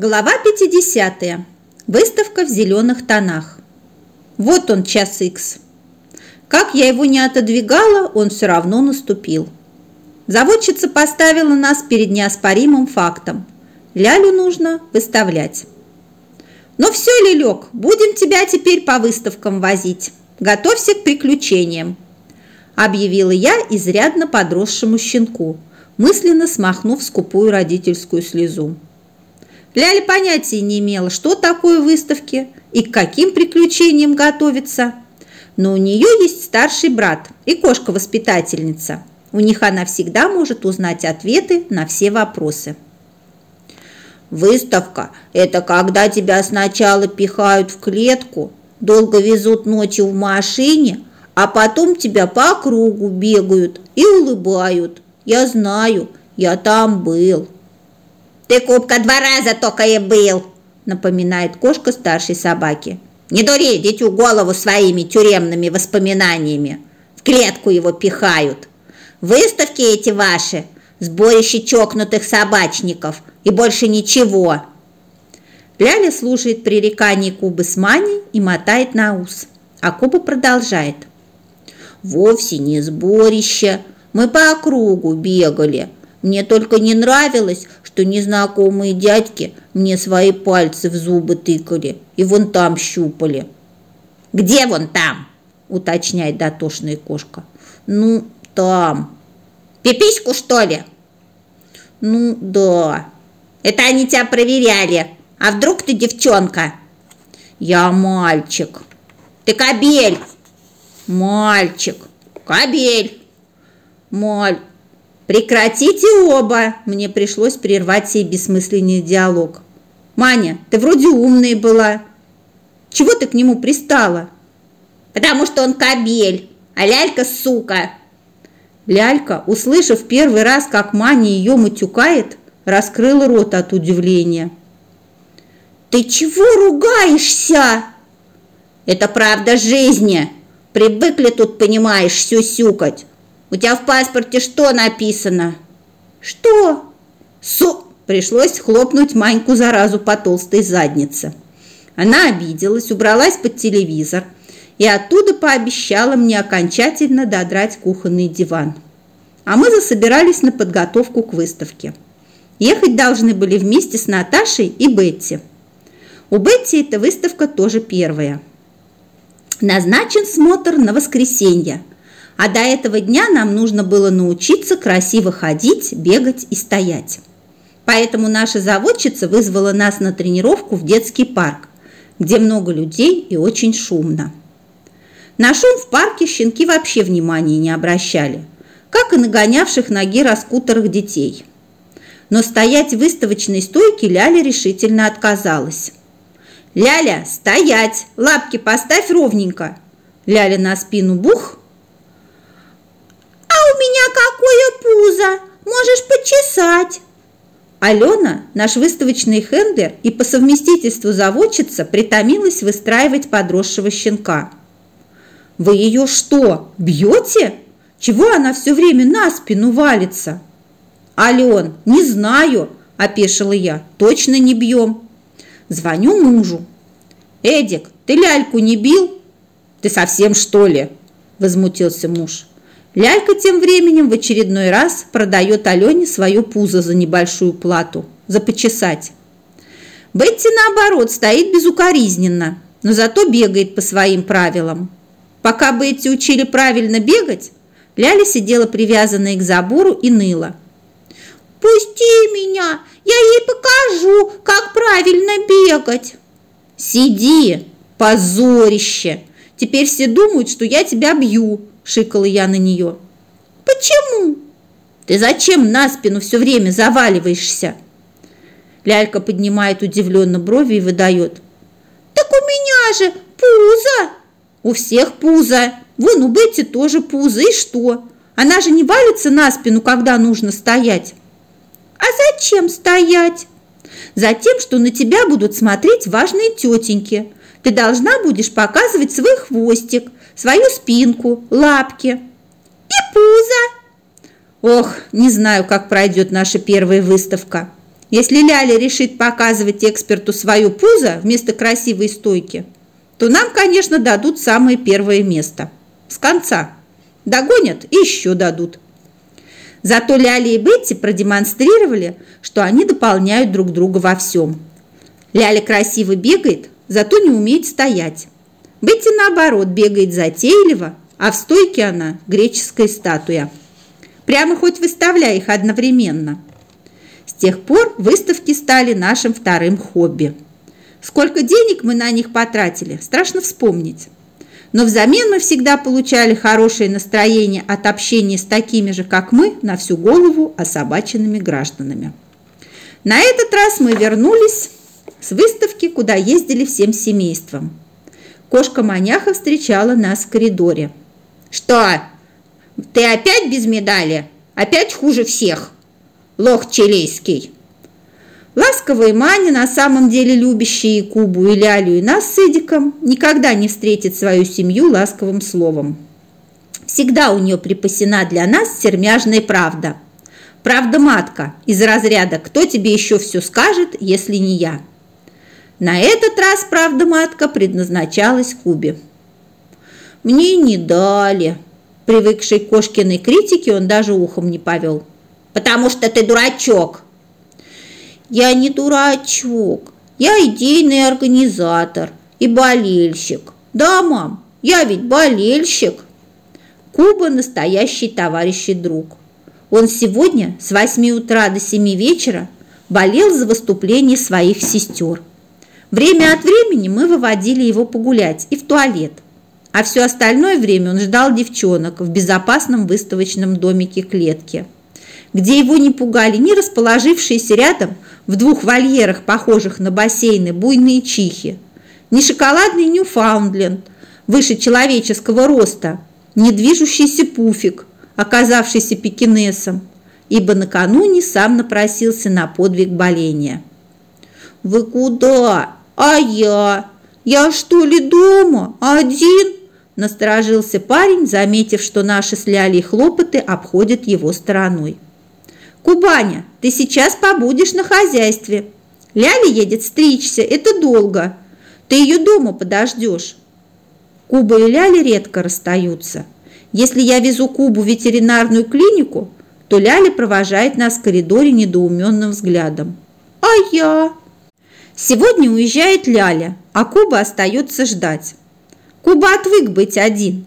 Глава 50. Выставка в зеленых тонах. Вот он, час икс. Как я его не отодвигала, он все равно наступил. Заводчица поставила нас перед неоспоримым фактом. Лялю нужно выставлять. Ну все, Лилек, будем тебя теперь по выставкам возить. Готовься к приключениям. Объявила я изрядно подросшему щенку, мысленно смахнув скупую родительскую слезу. Ляля понятия не имела, что такое выставки и к каким приключениям готовиться. Но у нее есть старший брат и кошка-воспитательница. У них она всегда может узнать ответы на все вопросы. Выставка – это когда тебя сначала пихают в клетку, долго везут ночью в машине, а потом тебя по кругу бегают и улыбают. Я знаю, я там был. «Ты, Кубка, два раза только и был!» напоминает кошка старшей собаки. «Не дури дитю голову своими тюремными воспоминаниями. В клетку его пихают. Выставки эти ваши, сборище чокнутых собачников и больше ничего». Ляля слушает пререканий Кубы с Маней и мотает на ус. А Куба продолжает. «Вовсе не сборище. Мы по округу бегали. Мне только не нравилось, что незнакомые дядьки мне свои пальцы в зубы тыкали и вон там щупали. «Где вон там?» – уточняет дотошная кошка. «Ну, там». «Пипиську, что ли?» «Ну, да». «Это они тебя проверяли. А вдруг ты девчонка?» «Я мальчик». «Ты кобель». «Мальчик». «Кобель». «Маль...» «Прекратите оба!» Мне пришлось прервать сей бессмысленный диалог. «Маня, ты вроде умная была. Чего ты к нему пристала?» «Потому что он кобель, а лялька сука!» Лялька, услышав первый раз, как Маня ее матюкает, раскрыла рот от удивления. «Ты чего ругаешься?» «Это правда жизни. Привыкли тут, понимаешь, сюсюкать. У тебя в паспорте что написано?» «Что?» «Су!» Пришлось хлопнуть Маньку заразу по толстой заднице. Она обиделась, убралась под телевизор и оттуда пообещала мне окончательно додрать кухонный диван. А мы засобирались на подготовку к выставке. Ехать должны были вместе с Наташей и Бетти. У Бетти эта выставка тоже первая. Назначен смотр на воскресенье – а до этого дня нам нужно было научиться красиво ходить, бегать и стоять. Поэтому наша заводчица вызвала нас на тренировку в детский парк, где много людей и очень шумно. На шум в парке щенки вообще внимания не обращали, как и нагонявших ноги раскутерых детей. Но стоять в выставочной стойке Ляля решительно отказалась. «Ляля, стоять! Лапки поставь ровненько!» Ляля на спину бух, меня какое пузо! Можешь почесать!» Алена, наш выставочный хендлер и по совместительству заводчица, притомилась выстраивать подросшего щенка. «Вы ее что, бьете? Чего она все время на спину валится?» «Ален, не знаю», – опешила я, – «точно не бьем». Звоню мужу. «Эдик, ты ляльку не бил?» «Ты совсем что ли?» – возмутился муж. Лялька тем временем в очередной раз продает Алене свое пузо за небольшую плату, за почесать. Бетти, наоборот, стоит безукоризненно, но зато бегает по своим правилам. Пока Бетти учили правильно бегать, Ляля сидела привязанная к забору и ныла. «Пусти меня, я ей покажу, как правильно бегать!» «Сиди, позорище! Теперь все думают, что я тебя бью!» Шикала я на нее. «Почему?» «Ты зачем на спину все время заваливаешься?» Лялька поднимает удивленно брови и выдает. «Так у меня же пузо!» «У всех пузо. Вон у Бетти тоже пузо. И что? Она же не валится на спину, когда нужно стоять». «А зачем стоять?» «Затем, что на тебя будут смотреть важные тетеньки. Ты должна будешь показывать свой хвостик, свою спинку, лапки и пузо. Ох, не знаю, как пройдет наша первая выставка. Если Ляля решит показывать эксперту свою пузо вместо красивой стойки, то нам, конечно, дадут самое первое место. С конца. Догонят и еще дадут. Зато Ляля и Бетти продемонстрировали, что они дополняют друг друга во всем. Ляля красиво бегает, зато не умеет стоять. Бетти, наоборот, бегает затейливо, а в стойке она греческая статуя. Прямо хоть выставляй их одновременно – тех пор выставки стали нашим вторым хобби. Сколько денег мы на них потратили, страшно вспомнить. Но взамен мы всегда получали хорошее настроение от общения с такими же, как мы, на всю голову особаченными гражданами. На этот раз мы вернулись с выставки, куда ездили всем семейством. Кошка-маняха встречала нас в коридоре. «Что? Ты опять без медали? Опять хуже всех?» лох чилийский. Ласковая Маня, на самом деле любящая и Кубу, и Лялю, и нас с Эдиком, никогда не встретит свою семью ласковым словом. Всегда у нее припасена для нас сермяжная правда. Правда-матка из разряда «Кто тебе еще все скажет, если не я?» На этот раз правда-матка предназначалась Кубе. «Мне не дали», привыкший к Кошкиной критике, он даже ухом не повел – потому что ты дурачок. Я не дурачок, я идейный организатор и болельщик. Да, мам, я ведь болельщик. Куба настоящий товарищ и друг. Он сегодня с 8 утра до 7 вечера болел за выступление своих сестер. Время от времени мы выводили его погулять и в туалет, а все остальное время он ждал девчонок в безопасном выставочном домике клетки – где его не пугали ни расположившиеся рядом в двух вольерах, похожих на бассейны, буйные чихи, ни шоколадный Ньюфаундленд выше человеческого роста, ни движущийся пуфик, оказавшийся пекинесом, ибо накануне сам напросился на подвиг боления. «Вы куда? А я? Я что ли дома? Один?» Насторожился парень, заметив, что наши с Лялей хлопоты обходят его стороной. Кубаня, ты сейчас побудешь на хозяйстве. Ляля едет стричься, это долго. Ты ее дома подождешь. Куба и Ляля редко расстаются. Если я везу Кубу в ветеринарную клинику, то Ляля провожает нас в коридоре недоуменным взглядом. А я? Сегодня уезжает Ляля, а Куба остается ждать. Куба отвык быть один.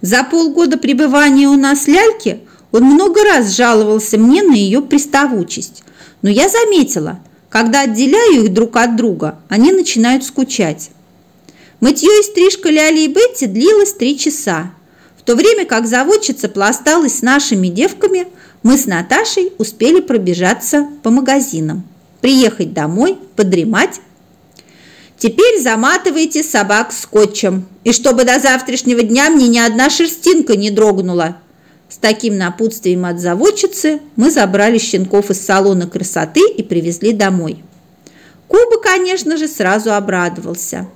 За полгода пребывания у нас Ляльки – он много раз жаловался мне на ее приставучесть, но я заметила, когда отделяю их друг от друга, они начинают скучать. Мытье и стрижка Ляли и Бетти длилось три часа. В то время как заводчица пласталась с нашими девками, мы с Наташей успели пробежаться по магазинам, приехать домой, подремать. Теперь заматывайте собак скотчем, и чтобы до завтрашнего дня мне ни одна шерстинка не дрогнула, с таким напутствием от заводчицы мы забрали щенков из салона красоты и привезли домой. Куба, конечно же, сразу обрадовался.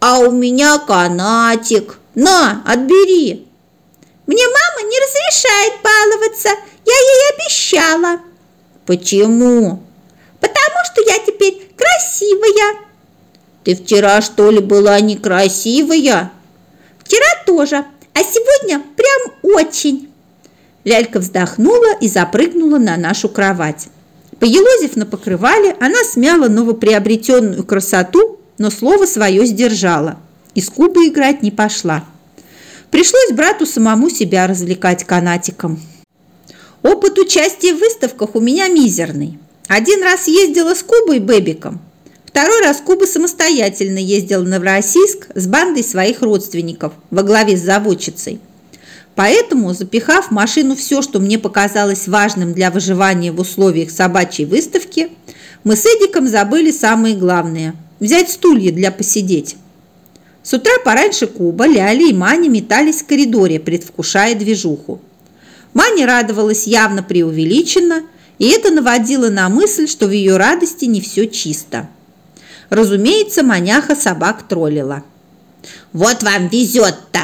«А у меня канатик! На, отбери!» «Мне мама не разрешает баловаться, я ей обещала!» «Почему?» «Потому что я теперь красивая!» «Ты вчера, что ли, была некрасивая?» «Вчера тоже, а сегодня прям очень!» Лялька вздохнула и запрыгнула на нашу кровать. Поелозив на покрывале, она смяла новоприобретенную красоту, но слово свое сдержала. Из куба играть не пошла. Пришлось брату самому себя развлекать канатиком. Опыт участия в выставках у меня мизерный. Один раз ездила с Кубой и Бэбиком, Второй раз Куба самостоятельно ездил в Новороссийск с бандой своих родственников во главе с заводчицей. Поэтому, запихав в машину все, что мне показалось важным для выживания в условиях собачьей выставки, мы с Эдиком забыли самое главное – взять стулья для посидеть. С утра пораньше Куба, Ляли и Маня метались в коридоре, предвкушая движуху. Маня радовалась явно преувеличенно, и это наводило на мысль, что в ее радости не все чисто – Разумеется, маняха собак троллила. «Вот вам везет-то!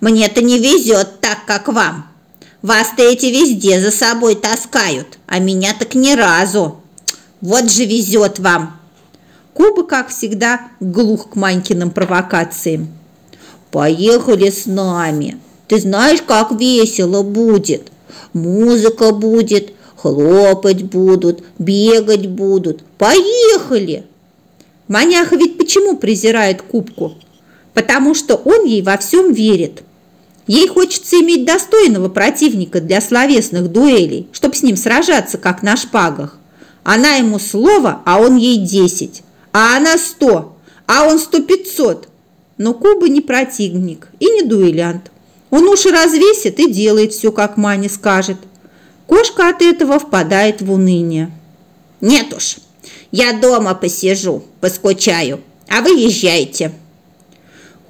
Мне-то не везет так, как вам! Вас-то эти везде за собой таскают, а меня так ни разу. Вот же везет вам!» Куба, как всегда, глух к Манькиным провокациям. «Поехали с нами. Ты знаешь, как весело будет. Музыка будет, хлопать будут, бегать будут. Поехали!» Маняха ведь почему презирает Кубку? Потому что он ей во всем верит. Ей хочется иметь достойного противника для словесных дуэлей, чтобы с ним сражаться, как на шпагах. Она ему слово, а он ей десять, а она сто, а он сто пятьсот. Но Куба не противник и не дуэлянт. Он уши развесит и делает все, как Маня скажет. Кошка от этого впадает в уныние. «Нет уж, я дома посижу, поскучаю, а вы езжайте».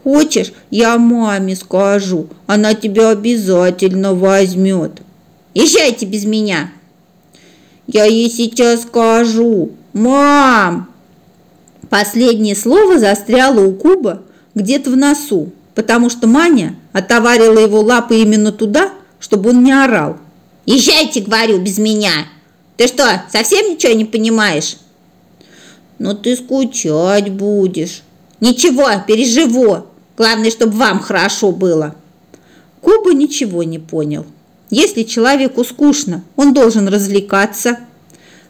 Хочешь, я маме скажу, она тебя обязательно возьмет. Езжайте без меня. Я ей сейчас скажу. Мам! Последнее слово застряло у Куба где-то в носу, потому что Маня отоварила его лапы именно туда, чтобы он не орал. Езжайте, говорю, без меня. Ты что, совсем ничего не понимаешь? Но ты скучать будешь. Ничего, переживу. Главное, чтобы вам хорошо было». Куба ничего не понял. Если человеку скучно, он должен развлекаться.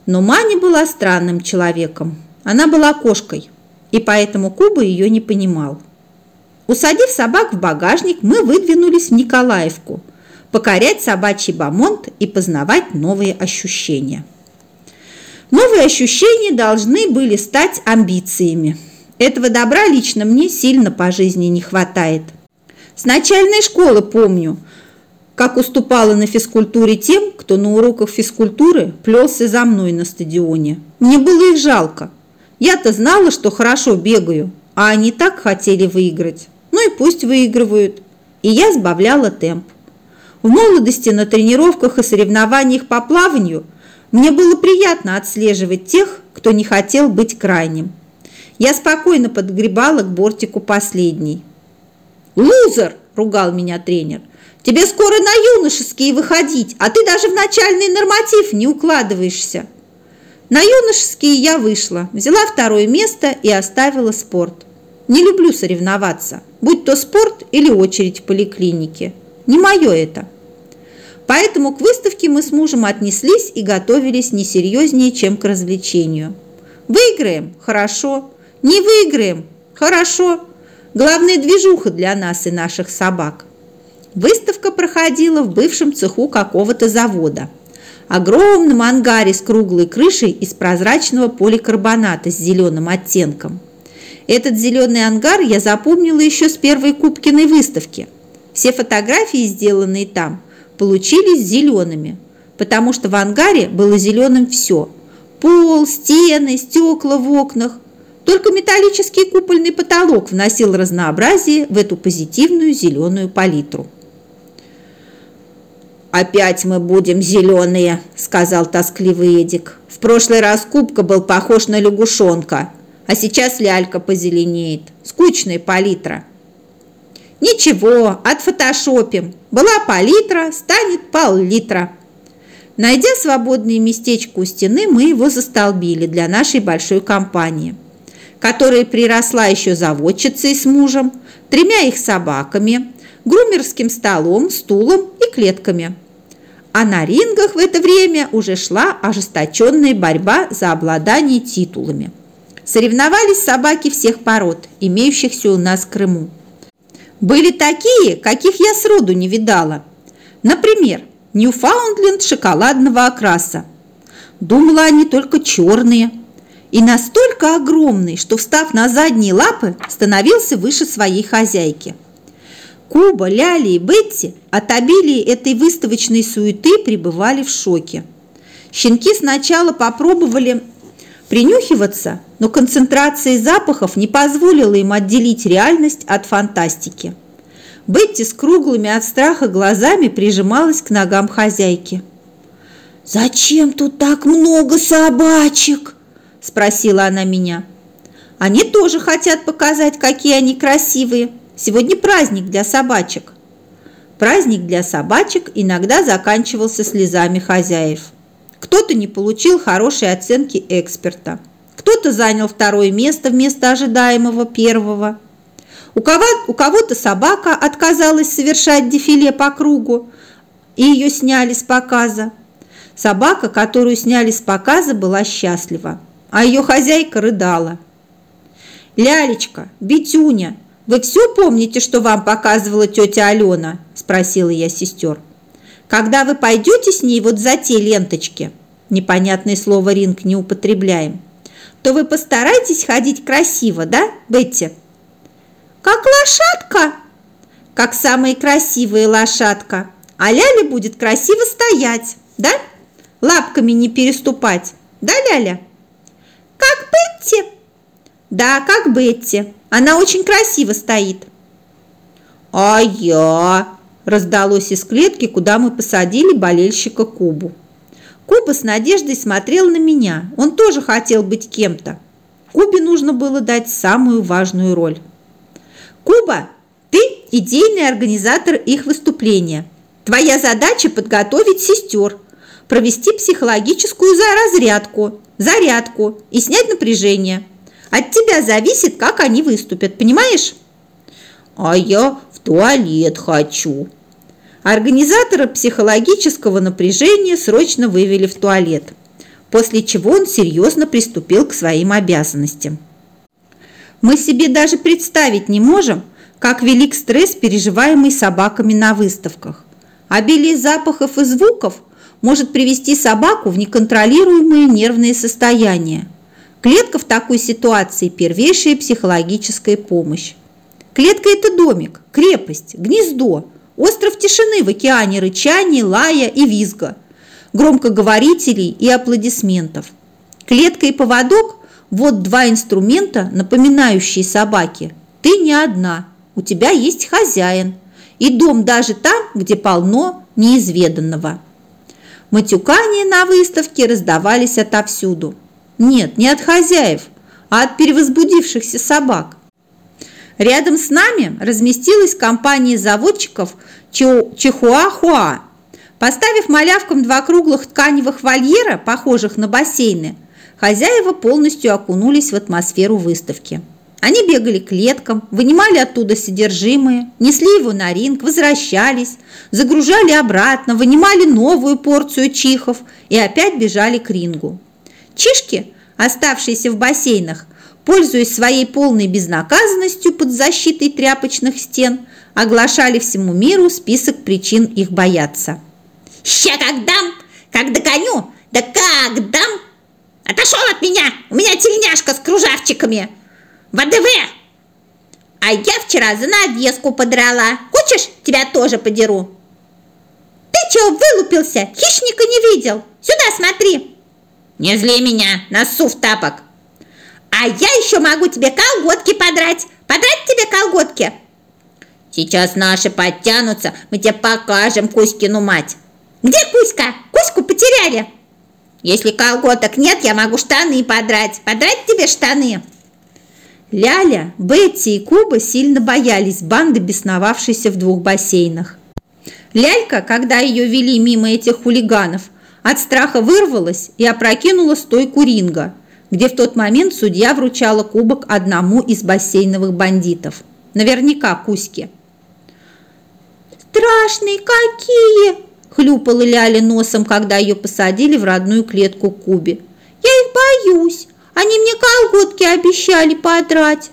Но Маня была странным человеком. Она была кошкой, и поэтому Куба ее не понимал. Усадив собак в багажник, мы выдвинулись в Николаевку, покорять собачий бамонт и познавать новые ощущения. Новые ощущения должны были стать амбициями. Этого добра лично мне сильно по жизни не хватает. С начальной школы помню, как уступала на физкультуре тем, кто на уроках физкультуры плелся за мной на стадионе. Мне было их жалко. Я-то знала, что хорошо бегаю, а они так хотели выиграть. И пусть выигрывают. И я сбавляла темп. В молодости на тренировках и соревнованиях по плаванию мне было приятно отслеживать тех, кто не хотел быть крайним. Я спокойно подгребала к бортику последний. «Лузер!» – ругал меня тренер. «Тебе скоро на юношеские выходить, а ты даже в начальный норматив не укладываешься». На юношеские я вышла, взяла второе место и оставила спорт. Не люблю соревноваться, будь то спорт или очередь в поликлинике. Не мое это. Поэтому к выставке мы с мужем отнеслись и готовились не серьезнее, чем к развлечению. Выиграем – хорошо, не выиграем? Хорошо. Главная движуха для нас и наших собак. Выставка проходила в бывшем цеху какого-то завода. Огромном ангаре с круглой крышей из прозрачного поликарбоната с зеленым оттенком. Этот зеленый ангар я запомнила еще с первой Кубкиной выставки. Все фотографии, сделанные там, получились зелеными, потому что в ангаре было зеленым все – пол, стены, стекла в окнах, только металлический купольный потолок вносил разнообразие в эту позитивную зеленую палитру. «Опять мы будем зеленые», – сказал тоскливый Эдик. «В прошлый раз Кубка был похож на лягушонка, а сейчас лялька позеленеет. Скучная палитра». «Ничего, отфотошопим. Была палитра, станет пол-литра». Найдя свободное местечко у стены, мы его застолбили для нашей большой компании – которая приросла еще заводчицей с мужем, тремя их собаками, грумерским столом, стулом и клетками. А на рингах в это время уже шла ожесточенная борьба за обладание титулами. Соревновались собаки всех пород, имеющихся у нас в Крыму. Были такие, каких я сроду не видала. Например, Ньюфаундленд шоколадного окраса. Думала, они только черные – и настолько огромный, что, встав на задние лапы, становился выше своей хозяйки. Куба, Ляли и Бетти от обилия этой выставочной суеты пребывали в шоке. Щенки сначала попробовали принюхиваться, но концентрация запахов не позволила им отделить реальность от фантастики. Бетти с круглыми от страха глазами прижималась к ногам хозяйки. «Зачем тут так много собачек?» спросила она меня. Они тоже хотят показать, какие они красивые. Сегодня праздник для собачек. Праздник для собачек иногда заканчивался слезами хозяев. Кто-то не получил хорошей оценки эксперта, кто-то занял второе место вместо ожидаемого первого. У кого-то собака отказалась совершать дефиле по кругу, и ее сняли с показа. Собака, которую сняли с показа, была счастлива, а ее хозяйка рыдала. «Лялечка, Бетюня, вы все помните, что вам показывала тетя Алена?» – спросила я сестер. «Когда вы пойдете с ней вот за те ленточки, непонятное слово «ринг» не употребляем, то вы постарайтесь ходить красиво, да, Бетти?» «Как лошадка?» «Как самая красивая лошадка. А Ляля будет красиво стоять, да? Лапками не переступать, да, Ляля?» «Как Бетти?» «Да, как Бетти. Она очень красиво стоит». «А я?» – раздалось из клетки, куда мы посадили болельщика Кубу. Куба с надеждой смотрел на меня. Он тоже хотел быть кем-то. Кубе нужно было дать самую важную роль. Куба, ты идейный организатор их выступления. Твоя задача подготовить сестер, провести психологическую разрядку, зарядку и снять напряжение. От тебя зависит, как они выступят, понимаешь? А я в туалет хочу. Организатора психологического напряжения срочно вывели в туалет, после чего он серьезно приступил к своим обязанностям. Мы себе даже представить не можем, как велик стресс, переживаемый собаками на выставках. Обилие запахов и звуков может привести собаку в неконтролируемое нервное состояние. Клетка в такой ситуации – первейшая психологическая помощь. Клетка – это домик, крепость, гнездо, остров тишины в океане рычания, лая и визга, громкоговорителей и аплодисментов. Клетка и поводок – вот два инструмента, напоминающие собаке. Ты не одна, у тебя есть хозяин – и дом даже там, где полно неизведанного. Матюкания на выставке раздавались отовсюду. Нет, не от хозяев, а от перевозбудившихся собак. Рядом с нами разместилась компания заводчиков Чихуахуа. Поставив малявкам два круглых тканевых вольера, похожих на бассейны, хозяева полностью окунулись в атмосферу выставки. Они бегали к клеткам, вынимали оттуда содержимое, несли его на ринг, возвращались, загружали обратно, вынимали новую порцию чихов и опять бежали к рингу. Чишки, оставшиеся в бассейнах, пользуясь своей полной безнаказанностью под защитой тряпочных стен, оглашали всему миру список причин их бояться. «Ща как дам, как догоню, да как дам! Отошел от меня, у меня тельняшка с кружавчиками!» ВДВ! А я вчера занавеску подрала. Хочешь, тебя тоже подеру? Ты чего вылупился? Хищника не видел. Сюда смотри. Не зли меня, насу в тапок. А я еще могу тебе колготки подрать. Подрать тебе колготки? Сейчас наши подтянутся, мы тебе покажем Кузькину мать. Где Кузька? Кузьку потеряли. Если колготок нет, я могу штаны подрать. Подрать тебе штаны. Ляля, Бетти и Куба сильно боялись банды, бесновавшейся в двух бассейнах. Лялька, когда ее вели мимо этих хулиганов, от страха вырвалась и опрокинула стойку ринга, где в тот момент судья вручала кубок одному из бассейновых бандитов. Наверняка Кузьке. «Страшные какие!» – хлюпала Ляля носом, когда ее посадили в родную клетку Кубе. «Я их боюсь!» Они мне колготки обещали подрать.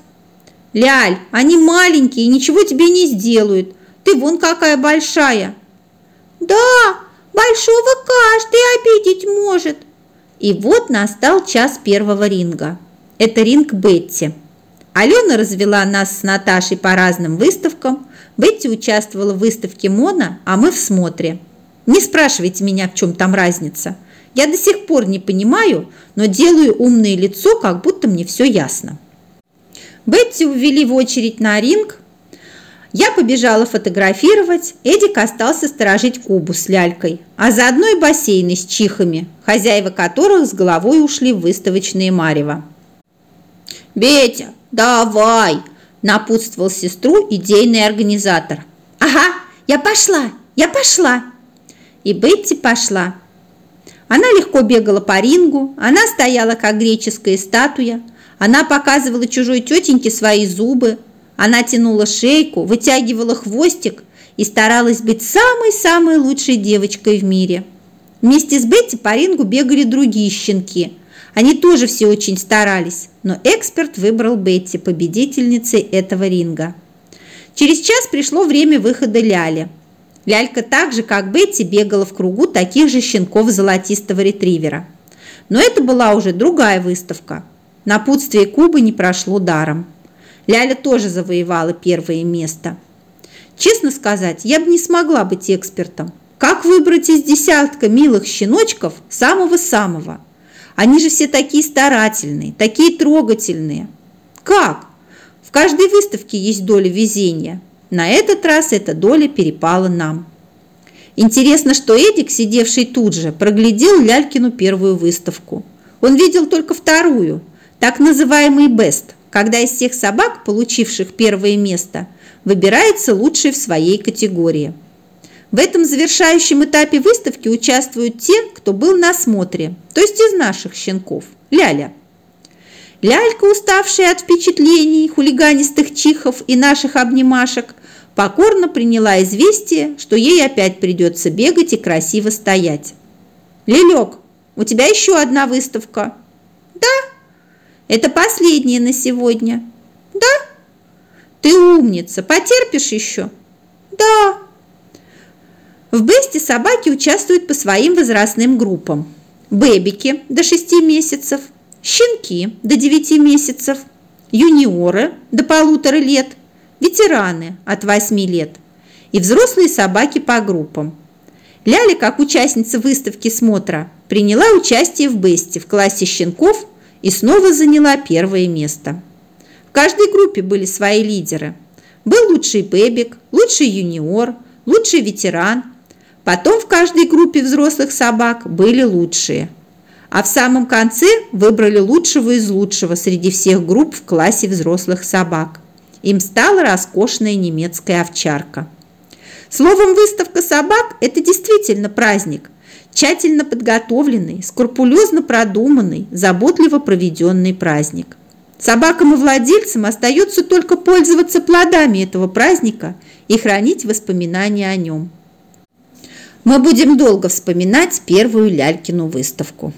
Ляль, они маленькие, ничего тебе не сделают. Ты вон какая большая. Да, большого каждый обидеть может. И вот настал час первого ринга. Это ринг Бетти. Алена развела нас с Наташей по разным выставкам. Бетти участвовала в выставке Мона, а мы в смотре. Не спрашивайте меня, в чем там разница. Я до сих пор не понимаю, но делаю умное лицо, как будто мне все ясно. Бетти увели в очередь на ринг. Я побежала фотографировать, Эдик остался сторожить Кубу с лялькой, а заодно и бассейны с чихами, хозяева которых с головой ушли в выставочные марево. «Бетя, давай!» – напутствовал сестру идейный организатор. «Ага, я пошла, я пошла!» И Бетти пошла. Она легко бегала по рингу, она стояла, как греческая статуя, она показывала чужой тетеньке свои зубы, она тянула шейку, вытягивала хвостик и старалась быть самой-самой лучшей девочкой в мире. Вместе с Бетти по рингу бегали другие щенки. Они тоже все очень старались, но эксперт выбрал Бетти победительницей этого ринга. Через час пришло время выхода Ляли. Лялька так же, как Бетти, бегала в кругу таких же щенков золотистого ретривера. Но это была уже другая выставка. Напутствие Кубы не прошло даром. Ляля тоже завоевала первое место. Честно сказать, я бы не смогла быть экспертом. Как выбрать из десятка милых щеночков самого-самого? Они же все такие старательные, такие трогательные. Как? В каждой выставке есть доля везения. На этот раз эта доля перепала нам. Интересно, что Эдик, сидевший тут же, проглядел Лялькину первую выставку. Он видел только вторую, так называемый «бест», когда из всех собак, получивших первое место, выбирается лучший в своей категории. В этом завершающем этапе выставки участвуют те, кто был на осмотре, то есть из наших щенков. Ляля. Лялька, уставшая от впечатлений, хулиганистых чихов и наших обнимашек, покорно приняла известие, что ей опять придется бегать и красиво стоять. «Лелек, у тебя еще одна выставка?» «Да». «Это последняя на сегодня?» «Да». «Ты умница, потерпишь еще?» «Да». В Бесте собаки участвуют по своим возрастным группам. Бэбики до 6 месяцев, щенки до 9 месяцев, юниоры до полутора лет – ветераны от 8 лет и взрослые собаки по группам. Ляля, как участница выставки смотра, приняла участие в Бесте в классе щенков и снова заняла первое место. В каждой группе были свои лидеры. Был лучший бэбик, лучший юниор, лучший ветеран. Потом в каждой группе взрослых собак были лучшие. А в самом конце выбрали лучшего из лучшего среди всех групп в классе взрослых собак. Им стала роскошная немецкая овчарка. Словом, выставка собак – это действительно праздник. Тщательно подготовленный, скрупулезно продуманный, заботливо проведенный праздник. Собакам и владельцам остается только пользоваться плодами этого праздника и хранить воспоминания о нем. Мы будем долго вспоминать первую Лялькину выставку.